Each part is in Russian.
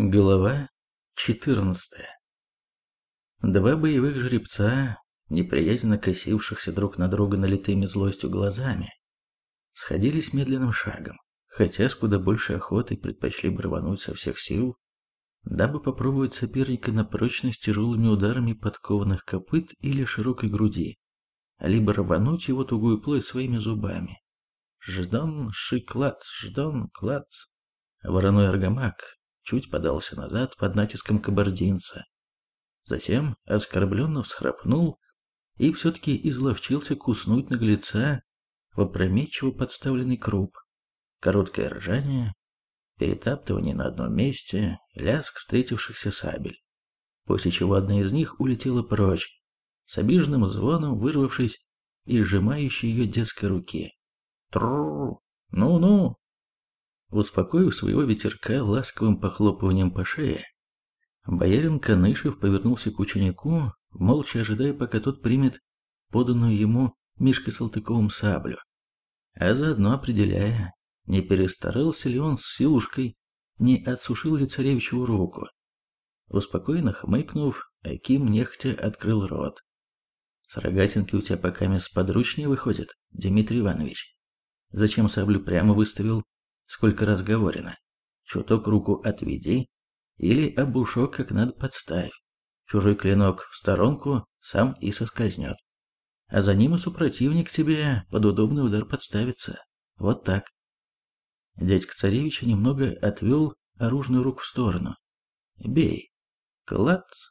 Глава 14 Два боевых жеребца, неприязненно косившихся друг на друга налитыми злостью глазами, сходились медленным шагом, хотя с куда большей охотой предпочли бы рвануть со всех сил, дабы попробовать соперника на прочность тяжелыми ударами подкованных копыт или широкой груди, либо рвануть его тугую плоть своими зубами. Ждон, шиклац, ждон, клац. Вороной аргамак чуть подался назад под натиском кабардинца. Затем оскорбленно всхрапнул и все-таки изловчился куснуть наглеца в опрометчиво подставленный круп. Короткое ржание, перетаптывание на одном месте, лязг встретившихся сабель, после чего одна из них улетела прочь, с обиженным звоном вырвавшись из сжимающей ее детской руки. Тру, ну-ну, Успокоив своего ветерка ласковым похлопыванием по шее, боярин Канышев повернулся к ученику, молча ожидая, пока тот примет поданную ему Мишкой Салтыковым саблю, а заодно определяя, не перестарался ли он с силушкой, не отсушил ли царевичеву руку. Успокоенно хмыкнув, Аким нехотя открыл рот. «С рогатинки у тебя пока с подручнее выходит, Дмитрий Иванович. Зачем саблю прямо выставил, сколько раз говорено. Чуток руку отведи или обушок как надо подставь. Чужой клинок в сторонку сам и соскользнет. А за ним и супротивник тебе под удобный удар подставится. Вот так. Дядька царевича немного отвел оружную руку в сторону. Бей. Клац.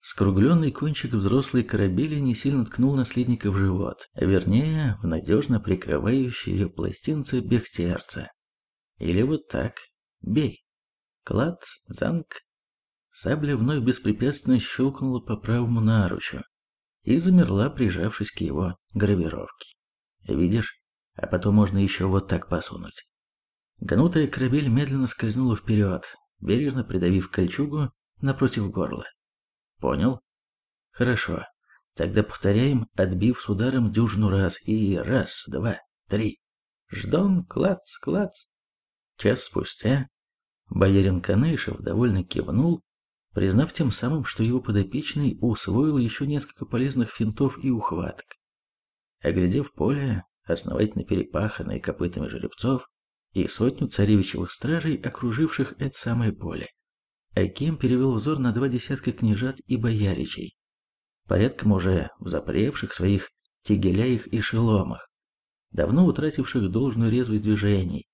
Скругленный кончик взрослой корабели не сильно ткнул наследника в живот, а вернее, в надежно прикрывающий ее пластинцы бехтерца. Или вот так. Бей. Клад, занг. Сабля вновь беспрепятственно щелкнула по правому наручу и замерла, прижавшись к его гравировке. Видишь? А потом можно еще вот так посунуть. Гнутая корабель медленно скользнула вперед, бережно придавив кольчугу напротив горла. Понял? Хорошо. Тогда повторяем, отбив с ударом дюжину раз. И раз, два, три. Ждон, клац, клац. Час спустя боярин Канышев довольно кивнул, признав тем самым, что его подопечный усвоил еще несколько полезных финтов и ухваток. Оглядев поле, основательно перепаханное копытами жеребцов, и сотню царевичевых стражей, окруживших это самое поле, Аким перевел взор на два десятка княжат и бояричей, порядком уже взапревших своих тегеляях и шеломах, давно утративших должную резвость движений,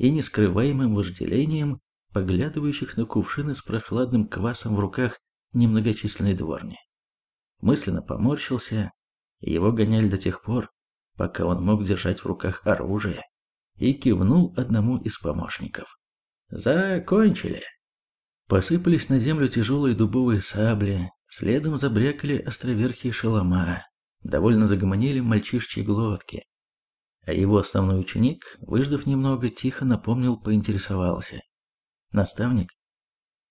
и нескрываемым вожделением поглядывающих на кувшины с прохладным квасом в руках немногочисленной дворни. Мысленно поморщился, его гоняли до тех пор, пока он мог держать в руках оружие, и кивнул одному из помощников. «Закончили!» Посыпались на землю тяжелые дубовые сабли, следом забрякали островерхие шелома, довольно загомонили мальчишчьи глотки, а его основной ученик, выждав немного, тихо напомнил, поинтересовался. Наставник,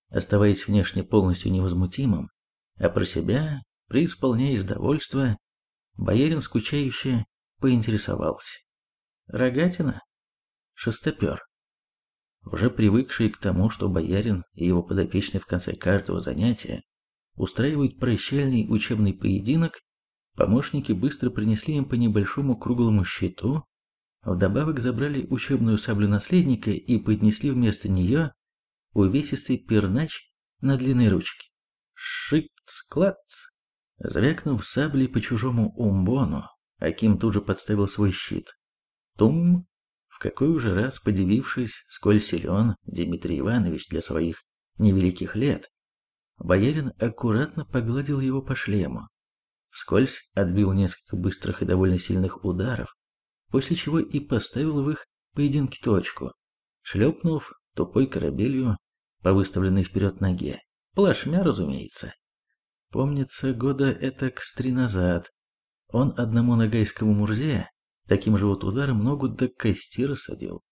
оставаясь внешне полностью невозмутимым, а про себя, преисполняясь довольства, боярин скучающе поинтересовался. Рогатина? Шестопер. Уже привыкший к тому, что боярин и его подопечный в конце каждого занятия устраивают прощальный учебный поединок, Помощники быстро принесли им по небольшому круглому щиту, вдобавок забрали учебную саблю наследника и поднесли вместо нее увесистый пернач на длинной ручке. Шиц-клац! Звякнув саблей по чужому умбону, Аким тут же подставил свой щит. Тум! В какой уже раз, подивившись, сколь силен Дмитрий Иванович для своих невеликих лет, боярин аккуратно погладил его по шлему, вскользь отбил несколько быстрых и довольно сильных ударов, после чего и поставил в их поединке точку, шлепнув тупой корабелью по выставленной вперед ноге. Плашмя, разумеется. Помнится, года это к три назад он одному нагайскому мурзе таким же вот ударом ногу до кости рассадил.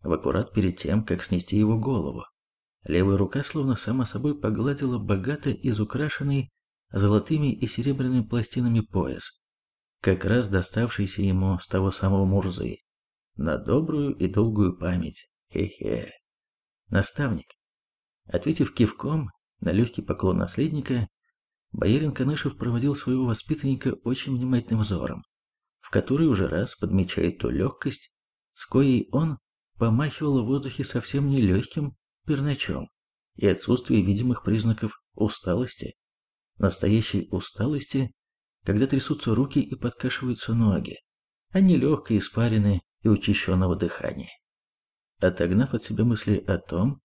В аккурат перед тем, как снести его голову. Левая рука словно сама собой погладила богато изукрашенный золотыми и серебряными пластинами пояс, как раз доставшийся ему с того самого Мурзы. На добрую и долгую память. Хе-хе. Наставник. Ответив кивком на легкий поклон наследника, боярин Канышев проводил своего воспитанника очень внимательным взором, в который уже раз подмечает ту легкость, с коей он помахивал в воздухе совсем не легким перначом и отсутствие видимых признаков усталости, настоящей усталости, когда трясутся руки и подкашиваются ноги, а не легкой испарины и учащенного дыхания. Отогнав от себя мысли о том,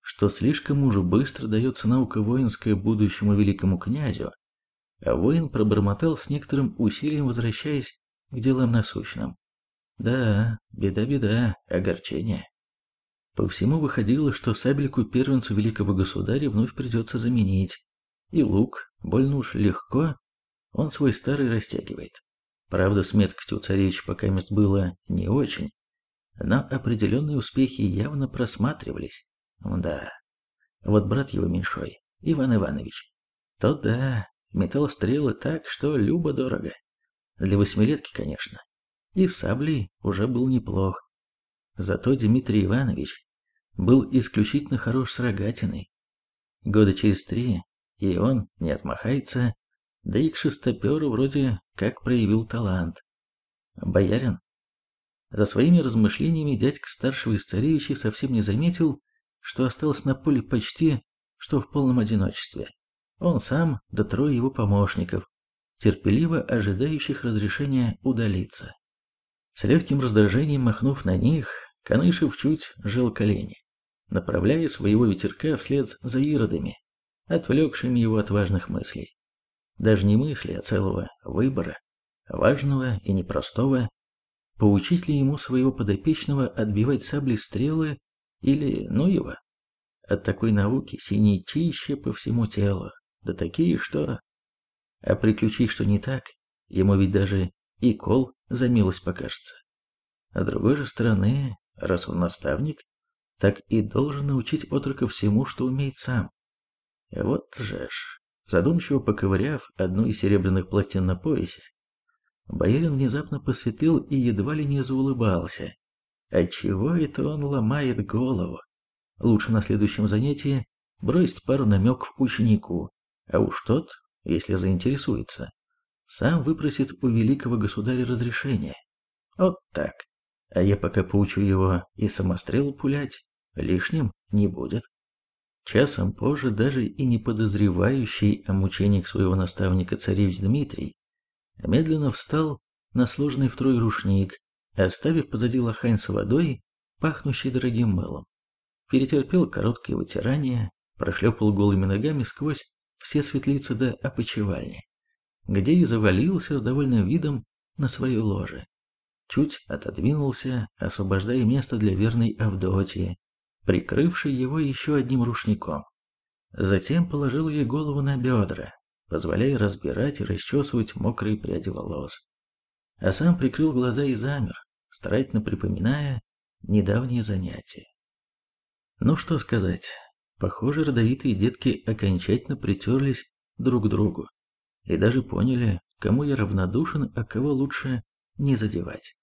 что слишком уже быстро дается наука воинская будущему великому князю, а воин пробормотал с некоторым усилием, возвращаясь к делам насущным. Да, беда-беда, огорчение. По всему выходило, что сабельку первенцу великого государя вновь придется заменить, и лук, больно уж легко, он свой старый растягивает. Правда, с меткостью царевич пока мест было не очень, но определенные успехи явно просматривались. Да, вот брат его меньшой, Иван Иванович, тот да, метал стрелы так, что любо-дорого. Для восьмилетки, конечно. И саблей уже был неплох. Зато Дмитрий Иванович был исключительно хорош с рогатиной. Года через три, и он не отмахается, да и к шестоперу вроде как проявил талант. Боярин? За своими размышлениями дядька старшего из царевичей совсем не заметил, что остался на поле почти что в полном одиночестве. Он сам, да трое его помощников, терпеливо ожидающих разрешения удалиться. С легким раздражением махнув на них, Канышев чуть жал колени направляя своего ветерка вслед за иродами, отвлекшими его от важных мыслей. Даже не мысли, а целого выбора, важного и непростого, поучить ли ему своего подопечного отбивать сабли стрелы или, ну его. От такой науки синие чище по всему телу, да такие, что... А приключи, что не так, ему ведь даже и кол за милость покажется. А с другой же стороны, раз он наставник, так и должен научить отрока всему, что умеет сам. Вот же ж, задумчиво поковыряв одну из серебряных пластин на поясе, боярин внезапно посветил и едва ли не заулыбался. Отчего это он ломает голову? Лучше на следующем занятии бросить пару намеков ученику, а уж тот, если заинтересуется, сам выпросит у великого государя разрешение. Вот так. А я пока поучу его и самострел пулять, лишним не будет. Часом позже даже и не подозревающий о мучениях своего наставника царевич Дмитрий медленно встал на сложный втрой рушник, оставив позади лохань с водой, пахнущей дорогим мылом. Перетерпел короткое вытирание, прошлепал голыми ногами сквозь все светлицы до опочивальни, где и завалился с довольным видом на свое ложе. Чуть отодвинулся, освобождая место для верной Авдотьи, прикрывший его еще одним рушником. Затем положил ей голову на бедра, позволяя разбирать и расчесывать мокрые пряди волос. А сам прикрыл глаза и замер, старательно припоминая недавние занятия. Ну что сказать, похоже, родовитые детки окончательно притерлись друг к другу и даже поняли, кому я равнодушен, а кого лучше не задевать.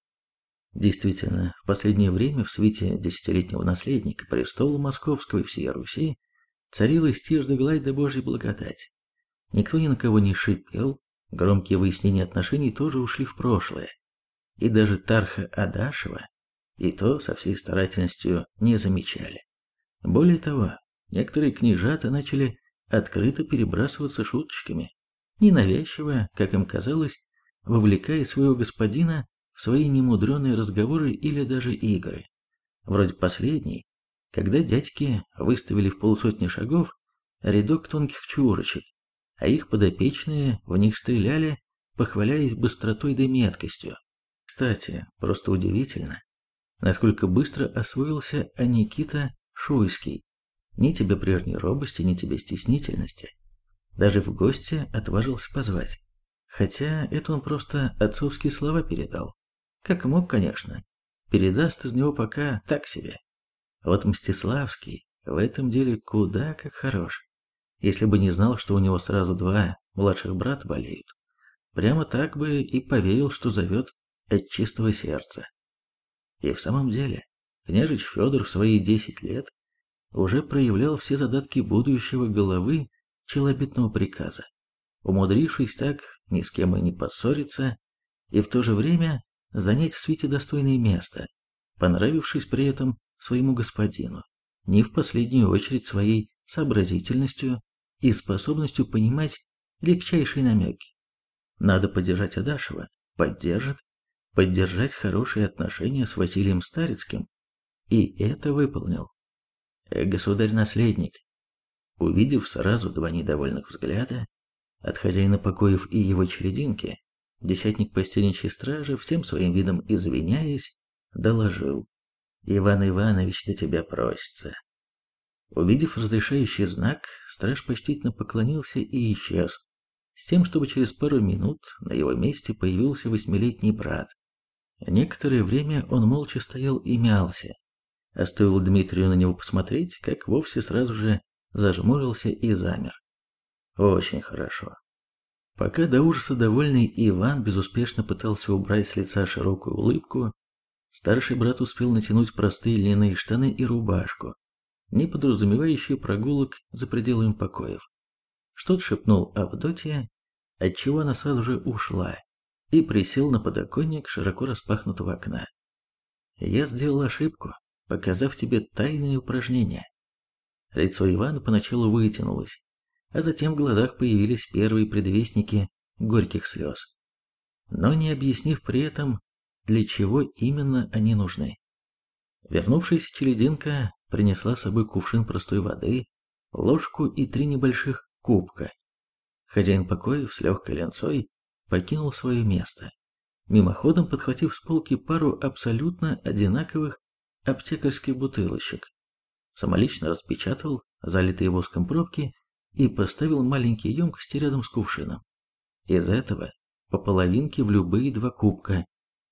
Действительно, в последнее время в свете десятилетнего наследника престола Московского и всей Руси царила стиж да гладь да Божья благодать. Никто ни на кого не шипел, громкие выяснения отношений тоже ушли в прошлое. И даже Тарха Адашева и то со всей старательностью не замечали. Более того, некоторые княжата начали открыто перебрасываться шуточками, ненавязчиво, как им казалось, вовлекая своего господина в свои немудреные разговоры или даже игры. Вроде последней, когда дядьки выставили в полусотни шагов рядок тонких чурочек, а их подопечные в них стреляли, похваляясь быстротой да меткостью. Кстати, просто удивительно, насколько быстро освоился а Никита Шуйский. Ни тебе прежней робости, ни тебе стеснительности. Даже в гости отважился позвать. Хотя это он просто отцовские слова передал. Как мог, конечно. Передаст из него пока так себе. Вот Мстиславский в этом деле куда как хорош. Если бы не знал, что у него сразу два младших брата болеют, прямо так бы и поверил, что зовет от чистого сердца. И в самом деле, княжич Федор в свои десять лет уже проявлял все задатки будущего головы челобитного приказа, умудрившись так ни с кем и не поссориться, и в то же время занять в свете достойное место, понравившись при этом своему господину, не в последнюю очередь своей сообразительностью и способностью понимать легчайшие намеки. Надо поддержать Адашева, поддержит, поддержать хорошие отношения с Василием Старицким, и это выполнил. Государь-наследник, увидев сразу два недовольных взгляда, от хозяина покоев и его черединки, десятник постельничьей стражи, всем своим видом извиняясь, доложил. «Иван Иванович до тебя просится». Увидев разрешающий знак, страж почтительно поклонился и исчез, с тем, чтобы через пару минут на его месте появился восьмилетний брат. Некоторое время он молча стоял и мялся, а стоило Дмитрию на него посмотреть, как вовсе сразу же зажмурился и замер. Очень хорошо. Пока до ужаса довольный Иван безуспешно пытался убрать с лица широкую улыбку, старший брат успел натянуть простые льняные штаны и рубашку, не подразумевающие прогулок за пределами покоев. Что-то шепнул Авдотья, отчего она сразу же ушла, и присел на подоконник широко распахнутого окна. «Я сделал ошибку, показав тебе тайные упражнения». Лицо Ивана поначалу вытянулось, а затем в глазах появились первые предвестники горьких слез. Но не объяснив при этом, для чего именно они нужны. Вернувшаяся челединка принесла с собой кувшин простой воды, ложку и три небольших кубка. Хозяин покоев с легкой ленцой покинул свое место, мимоходом подхватив с полки пару абсолютно одинаковых аптекарских бутылочек. Самолично распечатал залитые воском пробки и поставил маленькие емкости рядом с кувшином. Из этого по половинке в любые два кубка,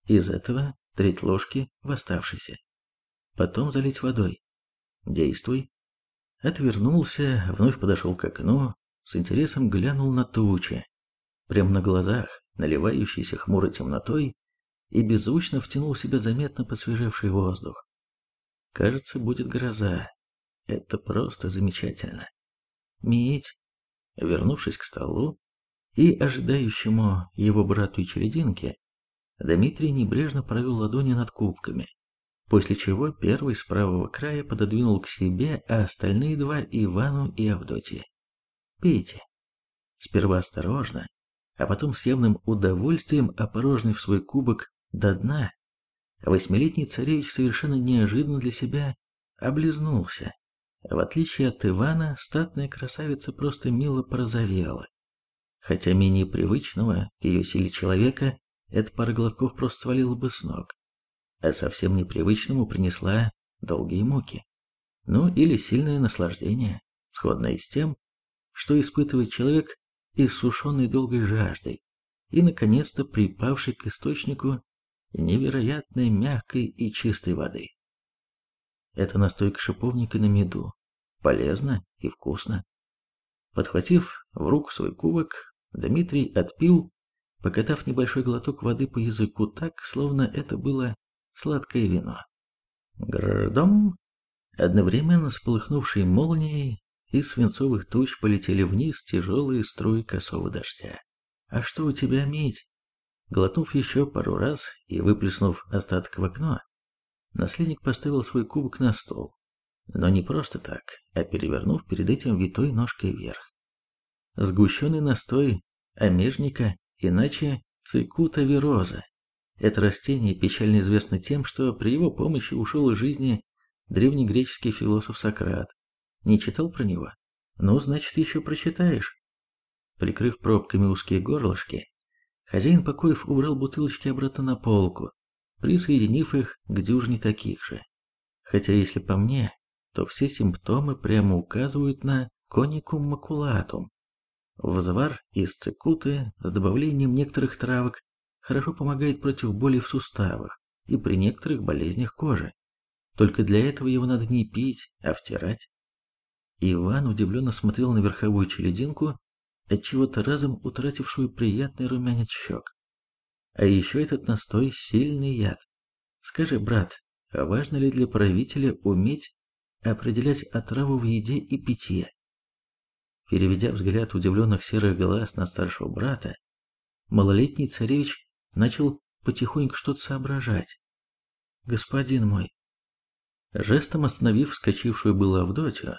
из этого треть ложки в оставшийся. Потом залить водой. Действуй. Отвернулся, вновь подошел к окну, с интересом глянул на тучи. Прямо на глазах, наливающиеся хмурой темнотой, и беззвучно втянул в себя заметно посвежевший воздух. Кажется, будет гроза. Это просто замечательно. Мить, вернувшись к столу и ожидающему его брату и черединке, Дмитрий небрежно провел ладони над кубками, после чего первый с правого края пододвинул к себе, а остальные два Ивану и Авдотье. «Пейте». Сперва осторожно, а потом с явным удовольствием опорожнив свой кубок до дна, восьмилетний царевич совершенно неожиданно для себя облизнулся в отличие от Ивана, статная красавица просто мило порозовела. Хотя менее привычного к ее силе человека эта пара глотков просто свалила бы с ног. А совсем непривычному принесла долгие муки. Ну или сильное наслаждение, сходное с тем, что испытывает человек иссушенный долгой жаждой и, наконец-то, припавший к источнику невероятной мягкой и чистой воды. Это настойка шиповника на меду. Полезно и вкусно. Подхватив в руку свой кубок, Дмитрий отпил, покатав небольшой глоток воды по языку так, словно это было сладкое вино. Грдом! Одновременно с полыхнувшей молнией из свинцовых туч полетели вниз тяжелые струи косого дождя. «А что у тебя, медь?» Глотнув еще пару раз и выплеснув остаток в окно, Наследник поставил свой кубок на стол, но не просто так, а перевернув перед этим витой ножкой вверх. Сгущенный настой омежника, иначе цикута вироза. Это растение печально известно тем, что при его помощи ушел из жизни древнегреческий философ Сократ. Не читал про него? Ну, значит, еще прочитаешь. Прикрыв пробками узкие горлышки, хозяин покоев убрал бутылочки обратно на полку, присоединив их к дюжине таких же. Хотя, если по мне, то все симптомы прямо указывают на коникум макулатум. Взвар из цикуты с добавлением некоторых травок хорошо помогает против боли в суставах и при некоторых болезнях кожи. Только для этого его надо не пить, а втирать. Иван удивленно смотрел на верховую челединку, отчего-то разом утратившую приятный румянец щек. А еще этот настой сильный яд. Скажи, брат, а важно ли для правителя уметь определять отраву в еде и питье. Переведя взгляд удивленных серых глаз на старшего брата, малолетний царевич начал потихоньку что-то соображать. «Господин мой!» Жестом остановив вскочившую было Авдотью,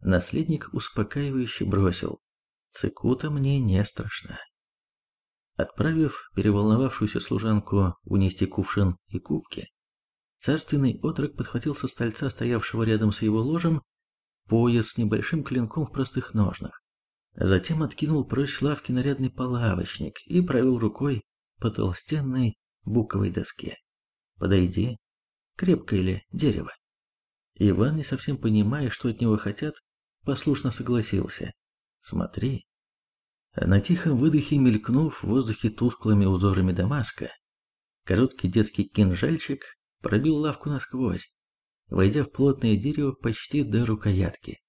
наследник успокаивающе бросил. «Цикута мне не страшна». Отправив переволновавшуюся служанку унести кувшин и кубки, царственный отрок подхватил со стольца, стоявшего рядом с его ложем, пояс с небольшим клинком в простых ножнах. Затем откинул прочь лавки нарядный полавочник и провел рукой по толстенной буковой доске. «Подойди. Крепкое ли дерево?» Иван, не совсем понимая, что от него хотят, послушно согласился. «Смотри, на тихом выдохе мелькнув в воздухе тусклыми узорами Дамаска, короткий детский кинжальчик пробил лавку насквозь, войдя в плотное дерево почти до рукоятки.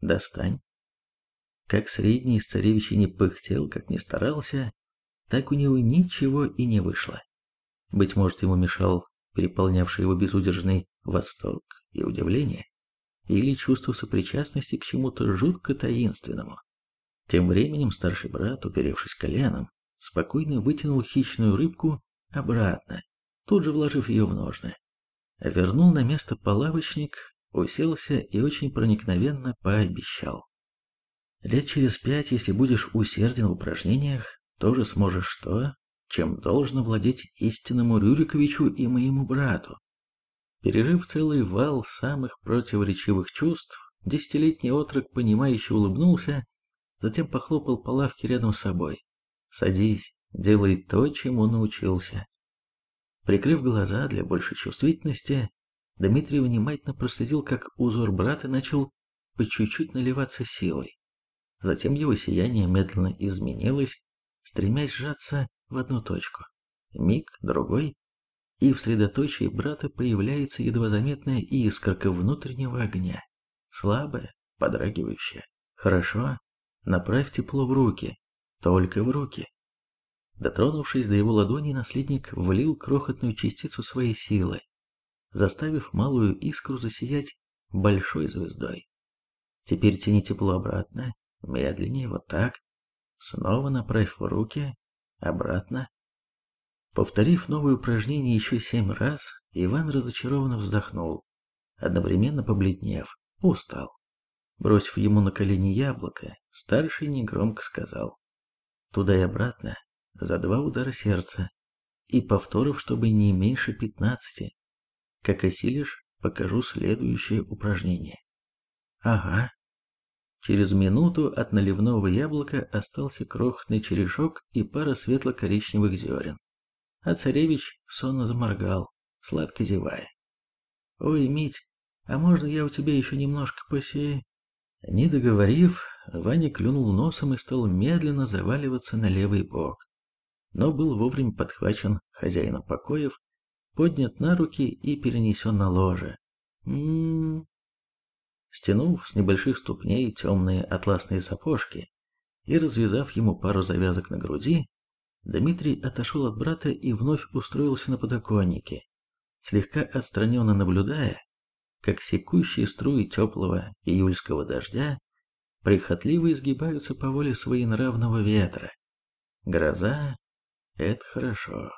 «Достань». Как средний из царевичей не пыхтел, как не старался, так у него ничего и не вышло. Быть может, ему мешал переполнявший его безудержный восторг и удивление, или чувство сопричастности к чему-то жутко таинственному. Тем временем старший брат, уперевшись коленом, спокойно вытянул хищную рыбку обратно, тут же вложив ее в ножны. Вернул на место полавочник, уселся и очень проникновенно пообещал. Лет через пять, если будешь усерден в упражнениях, тоже сможешь то, чем должно владеть истинному Рюриковичу и моему брату. Пережив целый вал самых противоречивых чувств, десятилетний отрок, понимающе улыбнулся затем похлопал по лавке рядом с собой. «Садись, делай то, чему научился». Прикрыв глаза для большей чувствительности, Дмитрий внимательно проследил, как узор брата начал по чуть-чуть наливаться силой. Затем его сияние медленно изменилось, стремясь сжаться в одну точку. Миг, другой, и в средоточии брата появляется едва заметная искорка внутреннего огня, слабая, подрагивающая. Хорошо, Направь тепло в руки, только в руки. Дотронувшись до его ладони, наследник влил крохотную частицу своей силы, заставив малую искру засиять большой звездой. Теперь тяни тепло обратно, медленнее, вот так. Снова направь в руки, обратно. Повторив новое упражнение еще семь раз, Иван разочарованно вздохнул, одновременно побледнев, устал. Бросив ему на колени яблоко, старший негромко сказал. Туда и обратно, за два удара сердца, и повторов, чтобы не меньше пятнадцати. Как осилишь, покажу следующее упражнение. Ага. Через минуту от наливного яблока остался крохотный черешок и пара светло-коричневых зерен. А царевич сонно заморгал, сладко зевая. «Ой, Мить, а можно я у тебя еще немножко посе...» Не договорив, Ваня клюнул носом и стал медленно заваливаться на левый бок, но был вовремя подхвачен хозяином покоев, поднят на руки и перенесен на ложе. М-м-м. Стянув с небольших ступней темные атласные сапожки и развязав ему пару завязок на груди, Дмитрий отошел от брата и вновь устроился на подоконнике, слегка отстраненно наблюдая, как секущие струи теплого июльского дождя прихотливо изгибаются по воле своенравного ветра. Гроза — это хорошо.